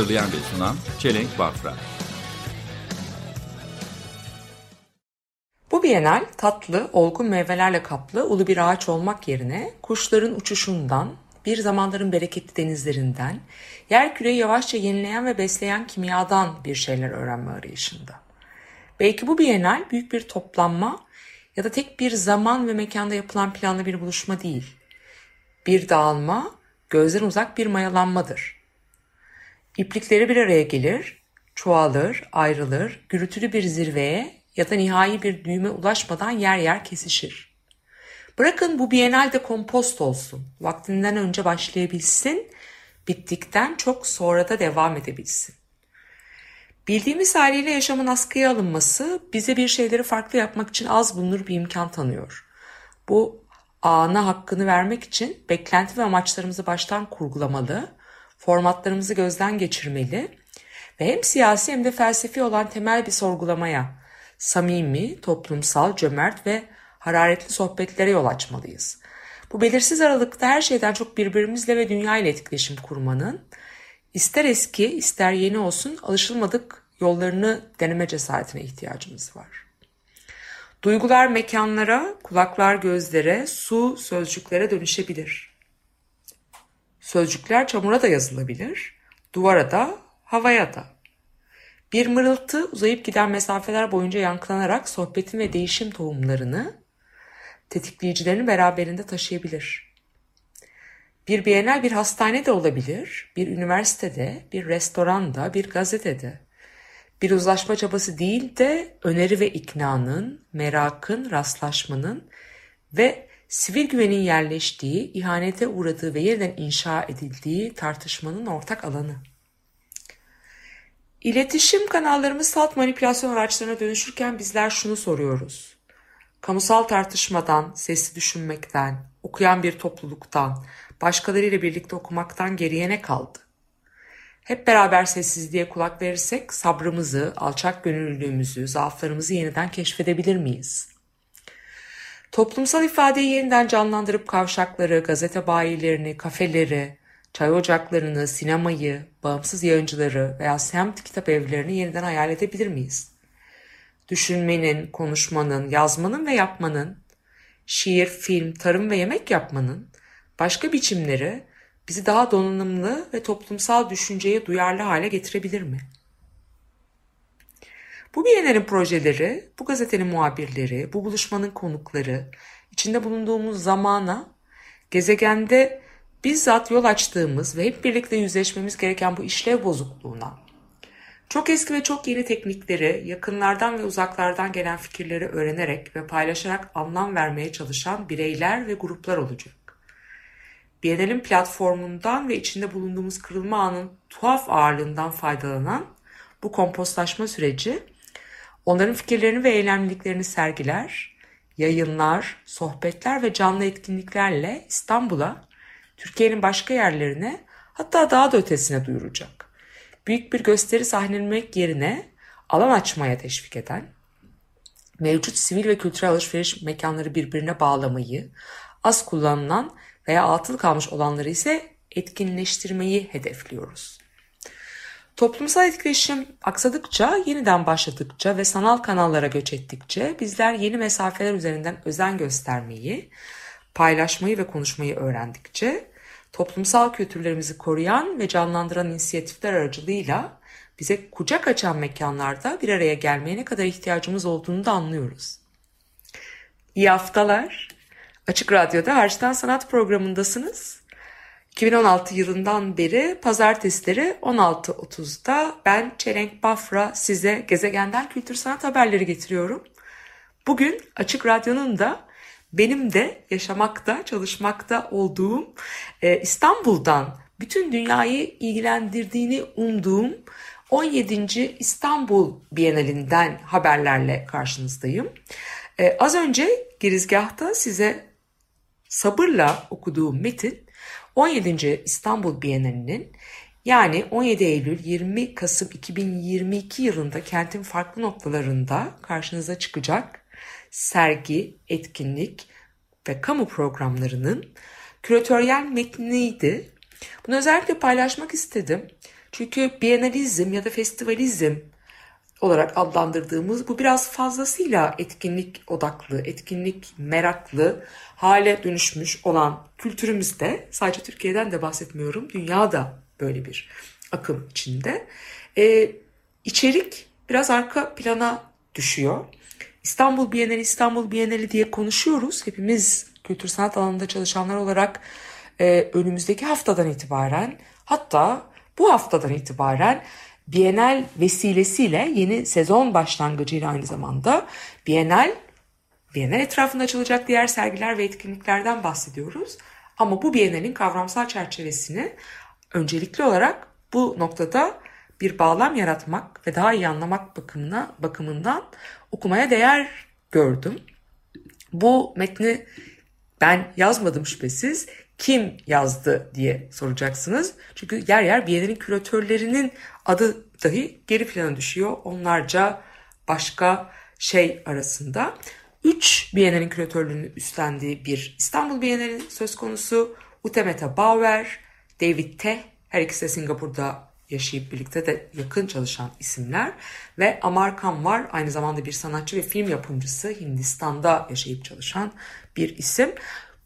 Hazırlayan ve sunan Çelenk Bafra. Bu bienal tatlı, olgun meyvelerle kaplı ulu bir ağaç olmak yerine kuşların uçuşundan, bir zamanların bereketli denizlerinden, yer küreyi yavaşça yenileyen ve besleyen kimyadan bir şeyler öğrenme arayışında. Belki bu bienal büyük bir toplanma ya da tek bir zaman ve mekanda yapılan planlı bir buluşma değil. Bir dağılma, gözden uzak bir mayalanmadır. İplikleri bir araya gelir, çoğalır, ayrılır, gürültülü bir zirveye ya da nihai bir düğüme ulaşmadan yer yer kesişir. Bırakın bu bienal de kompost olsun, vaktinden önce başlayabilsin, bittikten çok sonra da devam edebilsin. Bildiğimiz haliyle yaşamın askıya alınması bize bir şeyleri farklı yapmak için az bulunur bir imkan tanıyor. Bu ana hakkını vermek için beklenti ve amaçlarımızı baştan kurgulamalı, formatlarımızı gözden geçirmeli ve hem siyasi hem de felsefi olan temel bir sorgulamaya, samimi, toplumsal, cömert ve hararetli sohbetlere yol açmalıyız. Bu belirsiz aralıkta her şeyden çok birbirimizle ve dünya ile etkileşim kurmanın, ister eski ister yeni olsun alışılmadık yollarını deneme cesaretine ihtiyacımız var. Duygular mekanlara, kulaklar gözlere, su sözcüklere dönüşebilir. Sözcükler çamura da yazılabilir, duvara da, havaya da. Bir mırıltı uzayıp giden mesafeler boyunca yankılanarak sohbetin ve değişim tohumlarını, tetikleyicilerini beraberinde taşıyabilir. Bir bienal bir hastane de olabilir, bir üniversitede, bir restoranda, bir gazetede. Bir uzlaşma çabası değil de öneri ve iknanın, merakın, rastlaşmanın ve sivil güvenin yerleştiği, ihanete uğradığı ve yeniden inşa edildiği tartışmanın ortak alanı. İletişim kanallarımız salt manipülasyon araçlarına dönüşürken bizler şunu soruyoruz. Kamusal tartışmadan, sesli düşünmekten, okuyan bir topluluktan, başkalarıyla birlikte okumaktan geriye ne kaldı? Hep beraber sessizliğe kulak verirsek sabrımızı, alçak gönüllülüğümüzü, zaaflarımızı yeniden keşfedebilir miyiz? Toplumsal ifadeyi yeniden canlandırıp kavşakları, gazete bayilerini, kafeleri, çay ocaklarını, sinemayı, bağımsız yayıncıları veya semt kitap evlerini yeniden hayal edebilir miyiz? Düşünmenin, konuşmanın, yazmanın ve yapmanın, şiir, film, tarım ve yemek yapmanın başka biçimleri bizi daha donanımlı ve toplumsal düşünceye duyarlı hale getirebilir mi? Bu Biyener'in projeleri, bu gazetenin muhabirleri, bu buluşmanın konukları, içinde bulunduğumuz zamana, gezegende bizzat yol açtığımız ve hep birlikte yüzleşmemiz gereken bu işlev bozukluğuna, çok eski ve çok yeni teknikleri, yakınlardan ve uzaklardan gelen fikirleri öğrenerek ve paylaşarak anlam vermeye çalışan bireyler ve gruplar olacak. Biennial'in platformundan ve içinde bulunduğumuz kırılma anın tuhaf ağırlığından faydalanan bu kompostlaşma süreci onların fikirlerini ve eylemliliklerini sergiler, yayınlar, sohbetler ve canlı etkinliklerle İstanbul'a, Türkiye'nin başka yerlerine hatta daha da ötesine duyuracak. Büyük bir gösteri sahnelemek yerine alan açmaya teşvik eden, mevcut sivil ve kültürel alışveriş mekanları birbirine bağlamayı, az kullanılan veya atıl kalmış olanları ise etkinleştirmeyi hedefliyoruz. Toplumsal etkileşim aksadıkça, yeniden başladıkça ve sanal kanallara göç ettikçe bizler yeni mesafeler üzerinden özen göstermeyi, paylaşmayı ve konuşmayı öğrendikçe toplumsal kültürlerimizi koruyan ve canlandıran inisiyatifler aracılığıyla bize kucak açan mekanlarda bir araya gelmeye ne kadar ihtiyacımız olduğunu da anlıyoruz. İyi haftalar. Açık Radyo'da Harçtan Sanat programındasınız. 2016 yılından beri pazartesileri 16.30'da ben Çelenk Bafra size gezegenden kültür sanat haberleri getiriyorum. Bugün Açık Radyo'nun da benim de yaşamakta, çalışmakta olduğum e, İstanbul'dan bütün dünyayı ilgilendirdiğini umduğum 17. İstanbul Bienalinden haberlerle karşınızdayım. Ee, az önce girizgahta size sabırla okuduğum metin 17. İstanbul Bienalinin yani 17 Eylül 20 Kasım 2022 yılında kentin farklı noktalarında karşınıza çıkacak sergi, etkinlik ve kamu programlarının küratöryel metniydi. Bunu özellikle paylaşmak istedim. Çünkü bienalizm ya da festivalizm olarak adlandırdığımız bu biraz fazlasıyla etkinlik odaklı, etkinlik meraklı hale dönüşmüş olan kültürümüzde sadece Türkiye'den de bahsetmiyorum. Dünyada böyle bir akım içinde. Ee, içerik biraz arka plana düşüyor. İstanbul Bienali, İstanbul Bienali diye konuşuyoruz. Hepimiz kültür sanat alanında çalışanlar olarak e, önümüzdeki haftadan itibaren hatta bu haftadan itibaren Bienal vesilesiyle yeni sezon başlangıcıyla aynı zamanda Bienal, Bienal etrafında açılacak diğer sergiler ve etkinliklerden bahsediyoruz. Ama bu Bienal'in kavramsal çerçevesini öncelikli olarak bu noktada bir bağlam yaratmak ve daha iyi anlamak bakımına, bakımından okumaya değer gördüm. Bu metni ben yazmadım şüphesiz. Kim yazdı diye soracaksınız. Çünkü yer yer Biennial'in küratörlerinin adı dahi geri plana düşüyor. Onlarca başka şey arasında. Üç Biennial'in küratörlüğünü üstlendiği bir İstanbul Biennial'in söz konusu. Utemeta Bauer, David Teh, her ikisi de Singapur'da yaşayıp birlikte de yakın çalışan isimler ve Amar Khan var aynı zamanda bir sanatçı ve film yapımcısı Hindistan'da yaşayıp çalışan bir isim.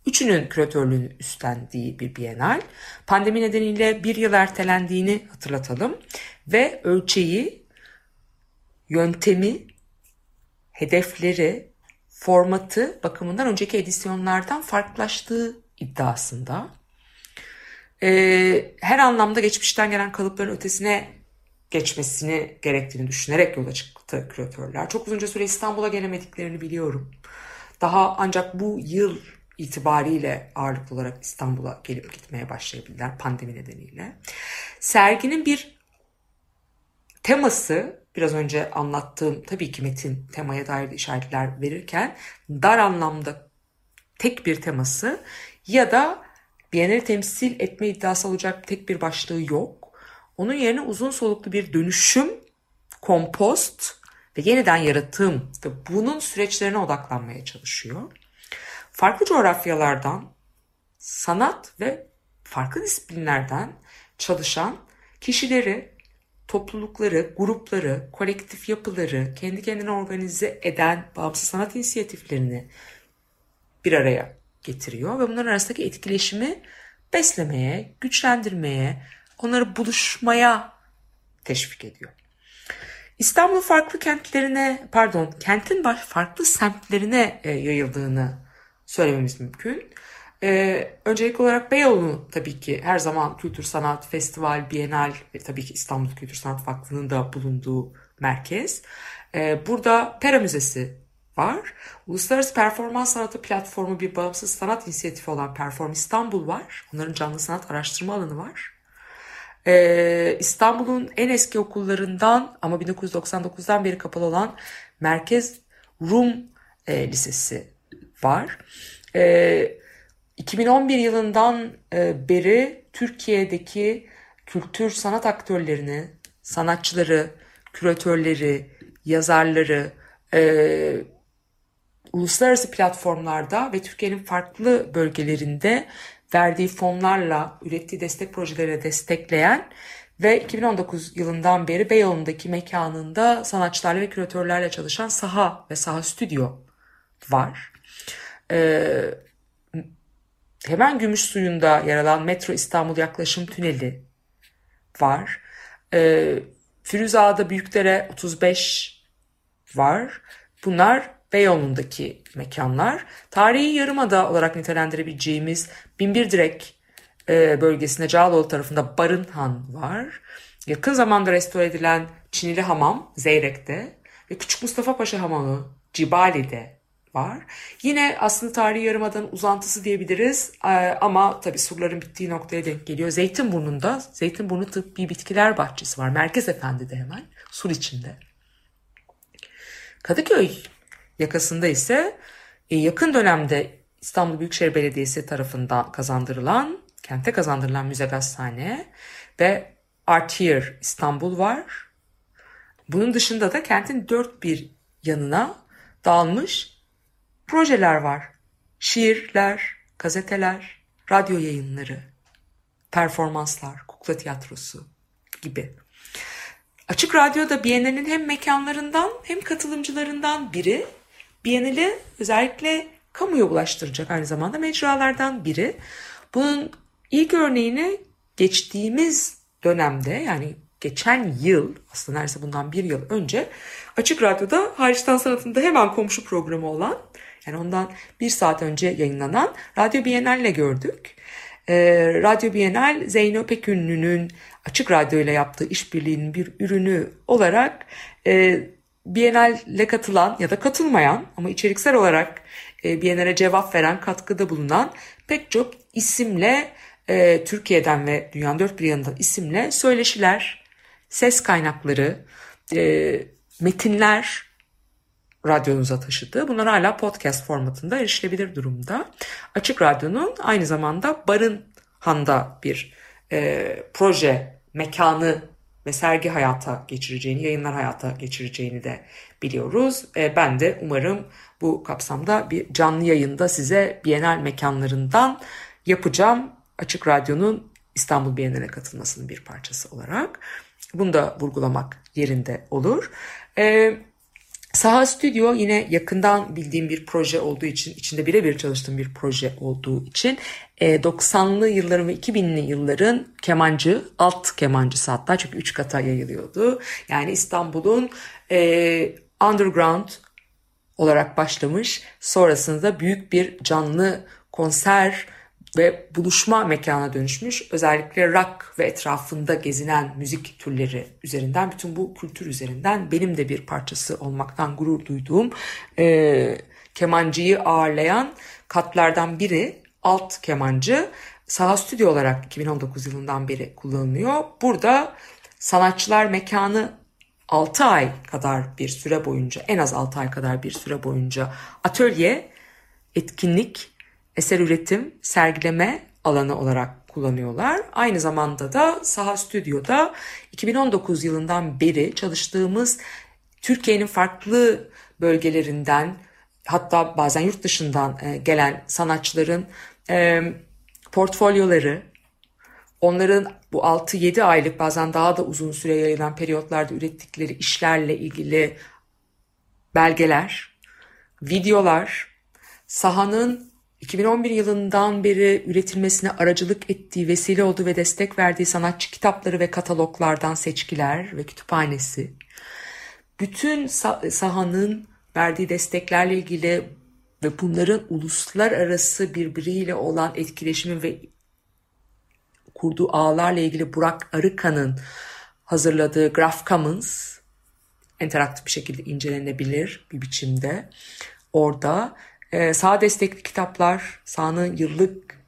Üçünün küratörlüğünü üstlendiği bir bienal. Pandemi nedeniyle bir yıl ertelendiğini hatırlatalım ve ölçeği, yöntemi, hedefleri, formatı bakımından önceki edisyonlardan farklılaştığı iddiasında. Ee, her anlamda geçmişten gelen kalıpların ötesine geçmesini gerektiğini düşünerek yola çıktı küratörler. Çok uzunca süre İstanbul'a gelemediklerini biliyorum. Daha ancak bu yıl itibariyle ağırlıklı olarak İstanbul'a gelip gitmeye başlayabildiler pandemi nedeniyle. Serginin bir teması biraz önce anlattığım tabii ki metin temaya dair işaretler verirken dar anlamda tek bir teması ya da Biennale temsil etme iddiası olacak tek bir başlığı yok. Onun yerine uzun soluklu bir dönüşüm, kompost ve yeniden yaratım ve bunun süreçlerine odaklanmaya çalışıyor. Farklı coğrafyalardan, sanat ve farklı disiplinlerden çalışan kişileri, toplulukları, grupları, kolektif yapıları, kendi kendine organize eden bağımsız sanat inisiyatiflerini bir araya getiriyor ve bunların arasındaki etkileşimi beslemeye, güçlendirmeye, onları buluşmaya teşvik ediyor. İstanbul farklı kentlerine, pardon, kentin farklı semtlerine e, yayıldığını söylememiz mümkün. Ee, öncelikli olarak Beyoğlu tabii ki her zaman kültür sanat, festival, bienal ve tabii ki İstanbul Kültür Sanat Vakfı'nın da bulunduğu merkez. Ee, burada Pera Müzesi var. Uluslararası Performans Sanatı Platformu bir bağımsız sanat inisiyatifi olan Perform İstanbul var. Onların canlı sanat araştırma alanı var. Ee, İstanbul'un en eski okullarından ama 1999'dan beri kapalı olan Merkez Rum e, Lisesi var. E, 2011 yılından e, beri Türkiye'deki kültür sanat aktörlerini, sanatçıları, küratörleri, yazarları, e, uluslararası platformlarda ve Türkiye'nin farklı bölgelerinde verdiği fonlarla ürettiği destek projelere destekleyen ve 2019 yılından beri Beyoğlu'ndaki mekanında sanatçılarla ve küratörlerle çalışan Saha ve Saha Stüdyo var. Ee, hemen gümüş suyunda yer alan Metro İstanbul Yaklaşım Tüneli var. Ee, Firuza'da Büyükdere 35 var. Bunlar Beyoğlu'ndaki mekanlar. Tarihi yarımada olarak nitelendirebileceğimiz Binbir Direk e, bölgesinde Cağaloğlu tarafında Barınhan var. Yakın zamanda restore edilen Çinili Hamam Zeyrek'te ve Küçük Mustafa Paşa Hamamı Cibali'de var. Yine aslında tarihi yarımadanın uzantısı diyebiliriz Ee, ama tabii surların bittiği noktaya denk geliyor. Zeytinburnu'nda Zeytinburnu Tıbbi Bitkiler Bahçesi var. Merkez Efendi'de hemen sur içinde. Kadıköy yakasında ise e, yakın dönemde İstanbul Büyükşehir Belediyesi tarafından kazandırılan, kente kazandırılan müze gazhane ve Art Here İstanbul var. Bunun dışında da kentin dört bir yanına dağılmış projeler var. Şiirler, gazeteler, radyo yayınları, performanslar, kukla tiyatrosu gibi. Açık Radyo da Biennale'nin hem mekanlarından hem katılımcılarından biri. Biennale özellikle kamuya ulaştıracak aynı zamanda mecralardan biri. Bunun ilk örneğini geçtiğimiz dönemde yani geçen yıl aslında neredeyse bundan bir yıl önce Açık Radyo'da Hariçten Sanat'ında hemen komşu programı olan yani ondan bir saat önce yayınlanan Radyo Biennale gördük. Ee, Radyo Bienal Zeyno Pekünlü'nün Açık Radyo ile yaptığı işbirliğinin bir ürünü olarak e, Biennale katılan ya da katılmayan ama içeriksel olarak e, Biennale cevap veren, katkıda bulunan pek çok isimle e, Türkiye'den ve dünyanın dört bir yanından isimle söyleşiler, ses kaynakları, e, metinler radyonuza taşıdı. Bunlar hala podcast formatında erişilebilir durumda. Açık Radyo'nun aynı zamanda Barınhan'da bir e, proje mekanı ve sergi hayata geçireceğini, yayınlar hayata geçireceğini de biliyoruz. E, ben de umarım bu kapsamda bir canlı yayında size Bienal mekanlarından yapacağım. Açık Radyo'nun İstanbul Bienal'e katılmasının bir parçası olarak. Bunu da vurgulamak yerinde olur. Evet. Saha Stüdyo yine yakından bildiğim bir proje olduğu için, içinde birebir çalıştığım bir proje olduğu için 90'lı yılların ve 2000'li yılların kemancı, alt kemancısı hatta çünkü 3 kata yayılıyordu. Yani İstanbul'un e, underground olarak başlamış, sonrasında büyük bir canlı konser ve buluşma mekana dönüşmüş. Özellikle rock ve etrafında gezinen müzik türleri üzerinden, bütün bu kültür üzerinden benim de bir parçası olmaktan gurur duyduğum e, kemancıyı ağırlayan katlardan biri alt kemancı. Saha Stüdyo olarak 2019 yılından beri kullanılıyor. Burada sanatçılar mekanı 6 ay kadar bir süre boyunca, en az 6 ay kadar bir süre boyunca atölye, etkinlik, eser üretim, sergileme alanı olarak kullanıyorlar. Aynı zamanda da Saha Stüdyo'da 2019 yılından beri çalıştığımız Türkiye'nin farklı bölgelerinden hatta bazen yurt dışından gelen sanatçıların portfolyoları, onların bu 6-7 aylık bazen daha da uzun süre yayılan periyotlarda ürettikleri işlerle ilgili belgeler, videolar, sahanın 2011 yılından beri üretilmesine aracılık ettiği, vesile olduğu ve destek verdiği sanatçı kitapları ve kataloglardan seçkiler ve kütüphanesi, bütün sahanın verdiği desteklerle ilgili ve bunların uluslararası birbiriyle olan etkileşimi ve kurduğu ağlarla ilgili Burak Arıkan'ın hazırladığı Graph Commons interaktif bir şekilde incelenebilir bir biçimde. Orada e, sağ destekli kitaplar, sahanın yıllık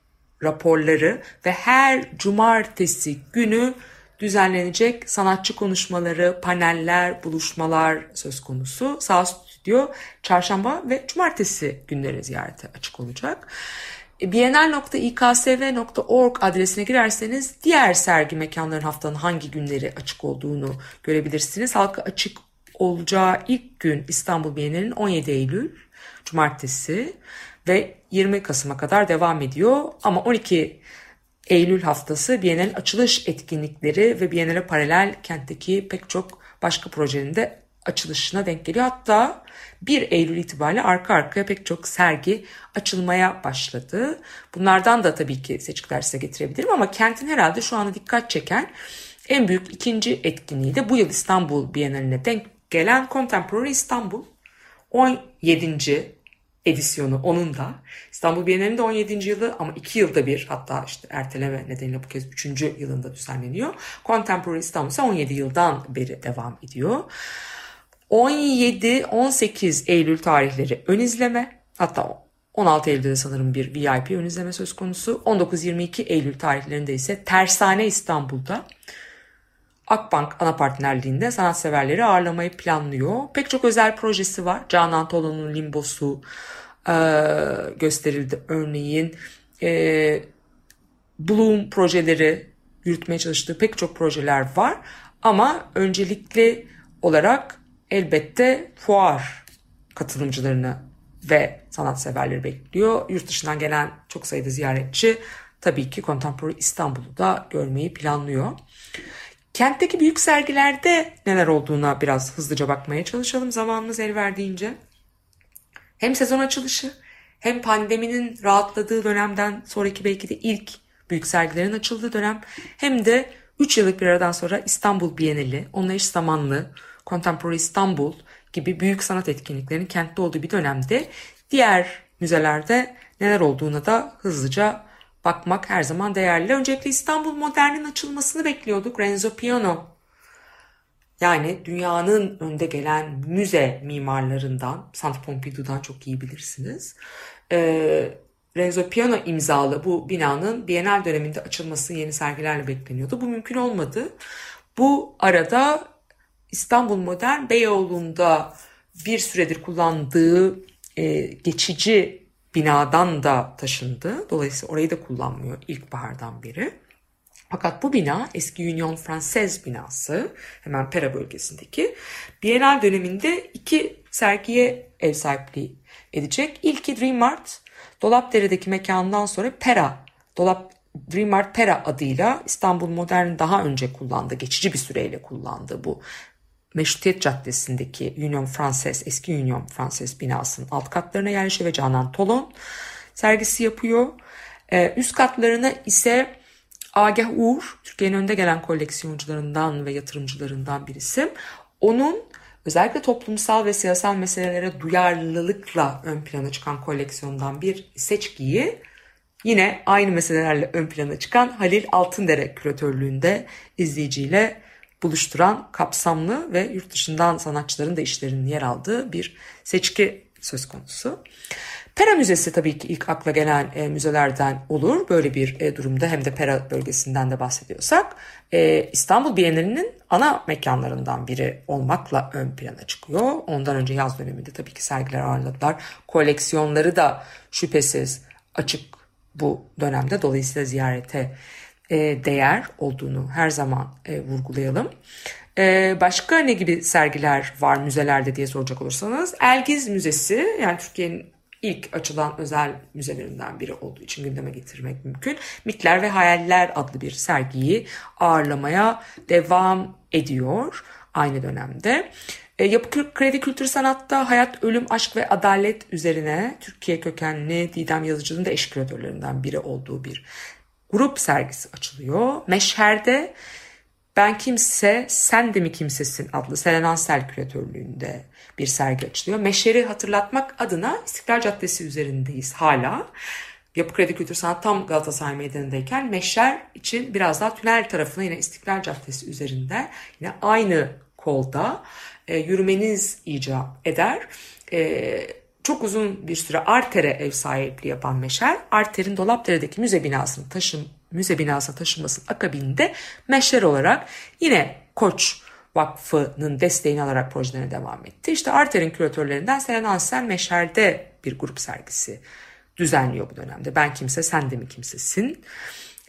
raporları ve her cumartesi günü düzenlenecek sanatçı konuşmaları, paneller, buluşmalar söz konusu. Sağ Stüdyo çarşamba ve cumartesi günleri ziyarete açık olacak. Bienal.iksv.org adresine girerseniz diğer sergi mekanların haftanın hangi günleri açık olduğunu görebilirsiniz. Halka açık olacağı ilk gün İstanbul Bienali'nin 17 Eylül Cumartesi ve 20 Kasım'a kadar devam ediyor. Ama 12 Eylül haftası Biennial'in açılış etkinlikleri ve Biennial'e paralel kentteki pek çok başka projenin de açılışına denk geliyor. Hatta 1 Eylül itibariyle arka arkaya pek çok sergi açılmaya başladı. Bunlardan da tabii ki seçkiler size getirebilirim ama kentin herhalde şu anda dikkat çeken en büyük ikinci etkinliği de bu yıl İstanbul Biennaline denk gelen Contemporary İstanbul 17. edisyonu onun da. İstanbul Bienali'nin de 17. yılı ama 2 yılda bir hatta işte erteleme nedeniyle bu kez 3. yılında düzenleniyor. Contemporary İstanbul ise 17 yıldan beri devam ediyor. 17-18 Eylül tarihleri ön izleme. Hatta 16 Eylül'de sanırım bir VIP ön izleme söz konusu. 19-22 Eylül tarihlerinde ise Tersane İstanbul'da Akbank ana partnerliğinde sanatseverleri ağırlamayı planlıyor. Pek çok özel projesi var. Canan Tolun'un Limbosu e, gösterildi örneğin. E, Bloom projeleri yürütmeye çalıştığı pek çok projeler var. Ama öncelikli olarak elbette fuar katılımcılarını ve sanatseverleri bekliyor. Yurt dışından gelen çok sayıda ziyaretçi tabii ki Contemporary İstanbul'u da görmeyi planlıyor. Kentteki büyük sergilerde neler olduğuna biraz hızlıca bakmaya çalışalım zamanımız el verdiğince. Hem sezon açılışı hem pandeminin rahatladığı dönemden sonraki belki de ilk büyük sergilerin açıldığı dönem hem de 3 yıllık bir aradan sonra İstanbul Bienali, onunla eş zamanlı Contemporary İstanbul gibi büyük sanat etkinliklerinin kentte olduğu bir dönemde diğer müzelerde neler olduğuna da hızlıca bakmak her zaman değerli. Öncelikle İstanbul Modern'in açılmasını bekliyorduk. Renzo Piano yani dünyanın önde gelen müze mimarlarından, Centre Pompidou'dan çok iyi bilirsiniz. Ee, Renzo Piano imzalı bu binanın Bienal döneminde açılması yeni sergilerle bekleniyordu. Bu mümkün olmadı. Bu arada İstanbul Modern Beyoğlu'nda bir süredir kullandığı e, geçici binadan da taşındı. Dolayısıyla orayı da kullanmıyor ilkbahardan beri. Fakat bu bina eski Union Française binası hemen Pera bölgesindeki Bienal döneminde iki sergiye ev sahipliği edecek. İlki Dream Art, Dolapdere'deki mekanından sonra Pera, Dolap Dream Art Pera adıyla İstanbul Modern daha önce kullandı, geçici bir süreyle kullandı bu Meşrutiyet Caddesi'ndeki Union Française, eski Union Française binasının alt katlarına yerleşiyor ve Canan Tolon sergisi yapıyor. Ee, üst katlarına ise Agah Uğur, Türkiye'nin önde gelen koleksiyoncularından ve yatırımcılarından bir isim. Onun özellikle toplumsal ve siyasal meselelere duyarlılıkla ön plana çıkan koleksiyondan bir seçkiyi yine aynı meselelerle ön plana çıkan Halil Altındere küratörlüğünde izleyiciyle buluşturan kapsamlı ve yurt dışından sanatçıların da işlerinin yer aldığı bir seçki söz konusu. Pera Müzesi tabii ki ilk akla gelen e, müzelerden olur. Böyle bir e, durumda hem de Pera bölgesinden de bahsediyorsak e, İstanbul Bienalinin ana mekanlarından biri olmakla ön plana çıkıyor. Ondan önce yaz döneminde tabii ki sergiler ağırladılar. Koleksiyonları da şüphesiz açık bu dönemde. Dolayısıyla ziyarete e, değer olduğunu her zaman e, vurgulayalım. E, başka ne gibi sergiler var müzelerde diye soracak olursanız Elgiz Müzesi yani Türkiye'nin ilk açılan özel müzelerinden biri olduğu için gündeme getirmek mümkün. Mitler ve Hayaller adlı bir sergiyi ağırlamaya devam ediyor aynı dönemde. Yapı Kredi Kültür Sanat'ta Hayat, Ölüm, Aşk ve Adalet üzerine Türkiye kökenli Didem Yazıcı'nın da eş küratörlerinden biri olduğu bir grup sergisi açılıyor. Meşher'de Ben Kimse Sen de mi Kimsesin adlı Selen Ansel küratörlüğünde bir sergi açılıyor. Meşher'i hatırlatmak adına İstiklal Caddesi üzerindeyiz hala. Yapı Kredi Kültür Sanat tam Galatasaray Meydanı'ndayken Meşher için biraz daha tünel tarafına yine İstiklal Caddesi üzerinde yine aynı kolda e, yürümeniz icap eder. E, çok uzun bir süre Arter'e ev sahipliği yapan Meşer, Arter'in Dolapdere'deki müze binasını taşım, müze binasına taşınmasının akabinde Meşer olarak yine Koç Vakfı'nın desteğini alarak projelerine devam etti. İşte Arter'in küratörlerinden Selen Ansel Meşer'de bir grup sergisi düzenliyor bu dönemde. Ben kimse sen de mi kimsesin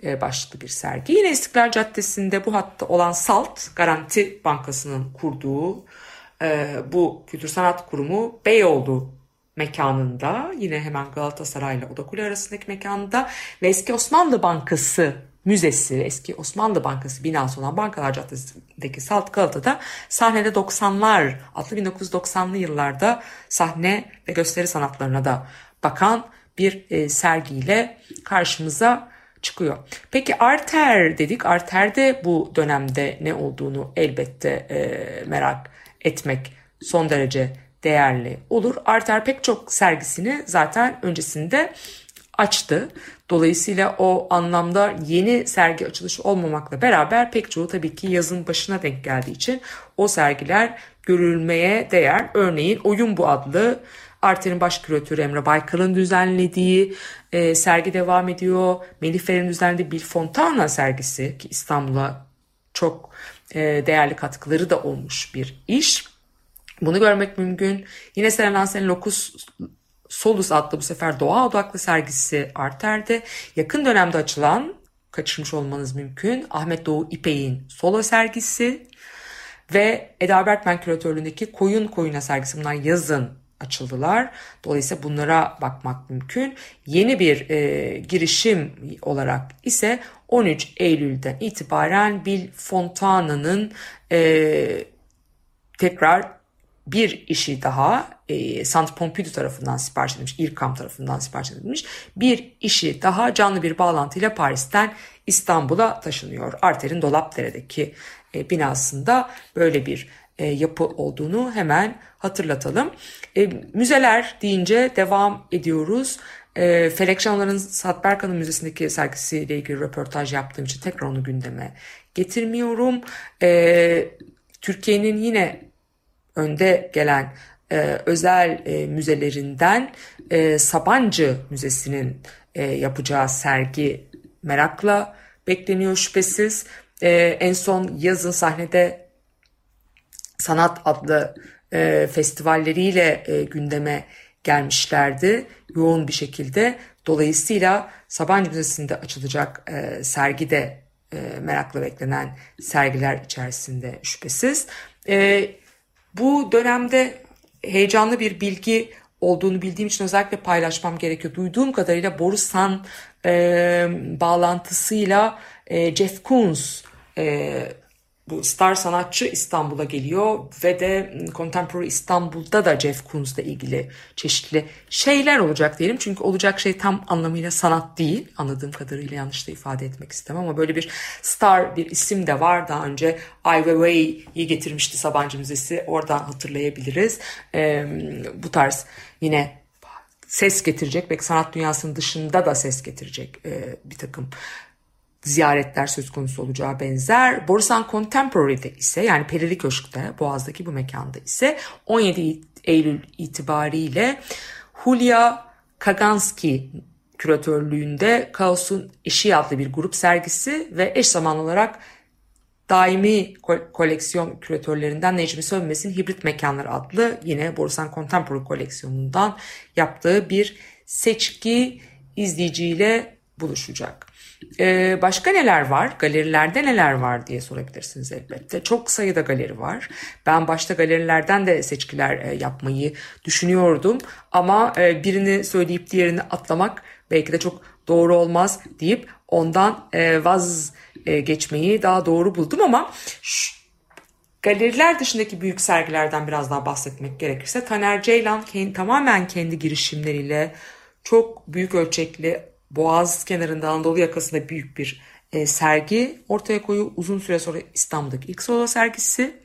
e, başlıklı bir sergi. Yine İstiklal Caddesi'nde bu hatta olan SALT Garanti Bankası'nın kurduğu e, bu Kültür Sanat Kurumu Beyoğlu mekanında yine hemen Galatasaray ile Odakule arasındaki mekanda ve eski Osmanlı Bankası Müzesi, eski Osmanlı Bankası binası olan Bankalar Caddesi'ndeki Salt Galata'da sahnede 90'lar, adlı 1990'lı yıllarda sahne ve gösteri sanatlarına da bakan bir e, sergiyle karşımıza çıkıyor. Peki Arter dedik. Arter'de bu dönemde ne olduğunu elbette e, merak etmek son derece değerli olur. Arter pek çok sergisini zaten öncesinde açtı. Dolayısıyla o anlamda yeni sergi açılışı olmamakla beraber pek çoğu tabii ki yazın başına denk geldiği için o sergiler görülmeye değer. Örneğin Oyun Bu adlı Arter'in baş küratörü Emre Baykal'ın düzenlediği e, sergi devam ediyor. Melih Fer'in düzenlediği Bil Fontana sergisi ki İstanbul'a çok e, değerli katkıları da olmuş bir iş. Bunu görmek mümkün. Yine Seren Hansen Locus Solus adlı bu sefer doğa odaklı sergisi Arter'de. Yakın dönemde açılan, kaçırmış olmanız mümkün, Ahmet Doğu İpek'in solo sergisi ve Eda Berkman küratörlüğündeki Koyun Koyuna sergisi. Bunlar yazın açıldılar. Dolayısıyla bunlara bakmak mümkün. Yeni bir e, girişim olarak ise 13 Eylül'den itibaren Bill Fontana'nın e, tekrar bir işi daha e, Sant Pompidou tarafından sipariş edilmiş, İRKAM tarafından sipariş edilmiş bir işi daha canlı bir bağlantıyla Paris'ten İstanbul'a taşınıyor. Arter'in Dolapdere'deki e, binasında böyle bir e, yapı olduğunu hemen hatırlatalım. E, müzeler deyince devam ediyoruz. E, Felek Canlar'ın Satberkan'ın Müzesi'ndeki sergisiyle ilgili röportaj yaptığım için tekrar onu gündeme getirmiyorum. E, Türkiye'nin yine önde gelen e, özel e, müzelerinden e, Sabancı Müzesi'nin e, yapacağı sergi merakla bekleniyor şüphesiz. E, en son yazın sahnede sanat adlı e, festivalleriyle e, gündeme gelmişlerdi yoğun bir şekilde. Dolayısıyla Sabancı Müzesi'nde açılacak e, sergi de e, merakla beklenen sergiler içerisinde şüphesiz. E, bu dönemde heyecanlı bir bilgi olduğunu bildiğim için özellikle paylaşmam gerekiyor. Duyduğum kadarıyla Borusan e, bağlantısıyla e, Jeff Koons e, bu star sanatçı İstanbul'a geliyor ve de Contemporary İstanbul'da da Jeff Koons'la ilgili çeşitli şeyler olacak diyelim. Çünkü olacak şey tam anlamıyla sanat değil. Anladığım kadarıyla yanlış da ifade etmek istemem ama böyle bir star bir isim de var. Daha önce Ai Weiwei'yi getirmişti Sabancı Müzesi. Oradan hatırlayabiliriz. Ee, bu tarz yine ses getirecek belki sanat dünyasının dışında da ses getirecek e, bir takım ziyaretler söz konusu olacağı benzer. Borusan Contemporary'de ise yani Perili Köşk'te Boğaz'daki bu mekanda ise 17 Eylül itibariyle Hulya Kaganski küratörlüğünde Kaos'un Eşiği adlı bir grup sergisi ve eş zamanlı olarak daimi koleksiyon küratörlerinden Necmi Sönmez'in Hibrit Mekanlar adlı yine Borusan Contemporary koleksiyonundan yaptığı bir seçki izleyiciyle buluşacak. Ee, başka neler var? Galerilerde neler var diye sorabilirsiniz elbette. Çok sayıda galeri var. Ben başta galerilerden de seçkiler e, yapmayı düşünüyordum. Ama e, birini söyleyip diğerini atlamak belki de çok doğru olmaz deyip ondan e, vazgeçmeyi daha doğru buldum ama şu, galeriler dışındaki büyük sergilerden biraz daha bahsetmek gerekirse Taner Ceylan kendi, tamamen kendi girişimleriyle çok büyük ölçekli Boğaz kenarında Anadolu yakasında büyük bir e, sergi ortaya koyuyor. Uzun süre sonra İstanbul'daki ilk solo sergisi.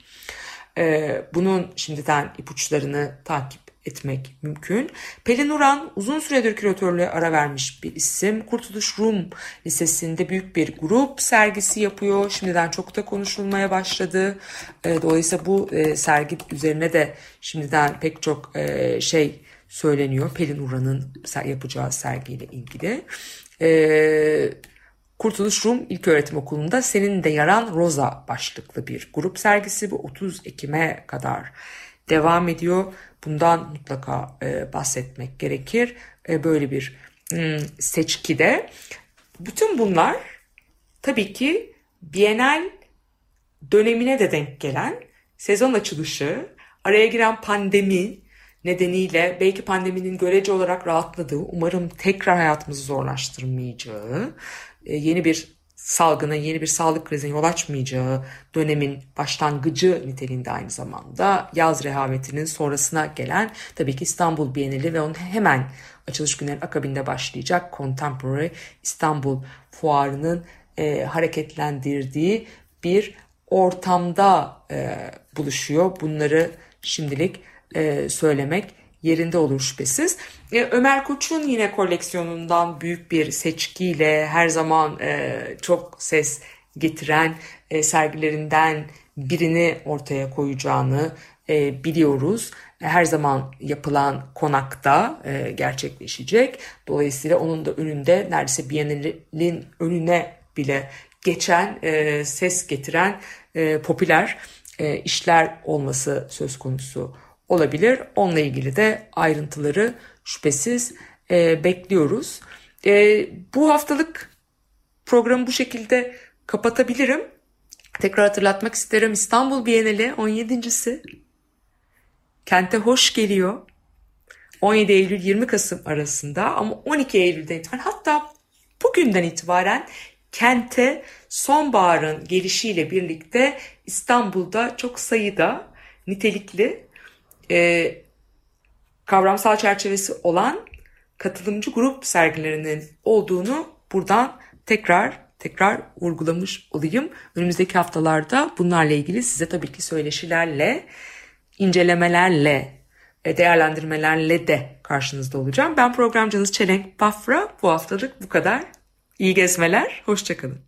E, bunun şimdiden ipuçlarını takip etmek mümkün. Pelin Uran uzun süredir küratörlüğe ara vermiş bir isim. Kurtuluş Rum Lisesi'nde büyük bir grup sergisi yapıyor. Şimdiden çok da konuşulmaya başladı. E, dolayısıyla bu e, sergi üzerine de şimdiden pek çok e, şey söyleniyor. Pelin Uran'ın yapacağı sergiyle ilgili. Ee, Kurtuluş Rum İlköğretim Okulu'nda Senin de Yaran Rosa başlıklı bir grup sergisi. Bu 30 Ekim'e kadar devam ediyor. Bundan mutlaka e, bahsetmek gerekir. E, böyle bir hmm, seçkide. Bütün bunlar tabii ki Bienal dönemine de denk gelen sezon açılışı, araya giren pandemi, nedeniyle belki pandeminin görece olarak rahatladığı, umarım tekrar hayatımızı zorlaştırmayacağı, e, yeni bir salgına, yeni bir sağlık krizine yol açmayacağı dönemin başlangıcı niteliğinde aynı zamanda yaz rehavetinin sonrasına gelen tabii ki İstanbul Bienali ve onun hemen açılış günlerin akabinde başlayacak Contemporary İstanbul Fuarı'nın e, hareketlendirdiği bir ortamda e, buluşuyor. Bunları şimdilik e, söylemek yerinde olur şüphesiz. E, Ömer Koç'un yine koleksiyonundan büyük bir seçkiyle her zaman e, çok ses getiren e, sergilerinden birini ortaya koyacağını e, biliyoruz. Her zaman yapılan konakta e, gerçekleşecek. Dolayısıyla onun da önünde neredeyse Biennale'nin önüne bile geçen, e, ses getiren e, popüler e, işler olması söz konusu olabilir. Onunla ilgili de ayrıntıları şüphesiz e, bekliyoruz. E, bu haftalık programı bu şekilde kapatabilirim. Tekrar hatırlatmak isterim İstanbul Bienali 17.si. Kente hoş geliyor. 17 Eylül 20 Kasım arasında ama 12 Eylül'den itibaren hatta bugünden itibaren kente sonbaharın gelişiyle birlikte İstanbul'da çok sayıda nitelikli e, kavramsal çerçevesi olan katılımcı grup sergilerinin olduğunu buradan tekrar tekrar vurgulamış olayım. Önümüzdeki haftalarda bunlarla ilgili size tabii ki söyleşilerle, incelemelerle, e, değerlendirmelerle de karşınızda olacağım. Ben programcınız Çelenk Bafra. Bu haftalık bu kadar. İyi gezmeler, hoşçakalın.